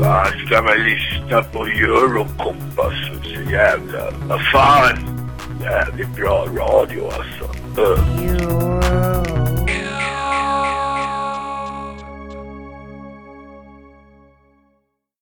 Va, ska man lyssna på Eurokompass så jävla... Vad fan! Jävligt bra radio alltså. Uh.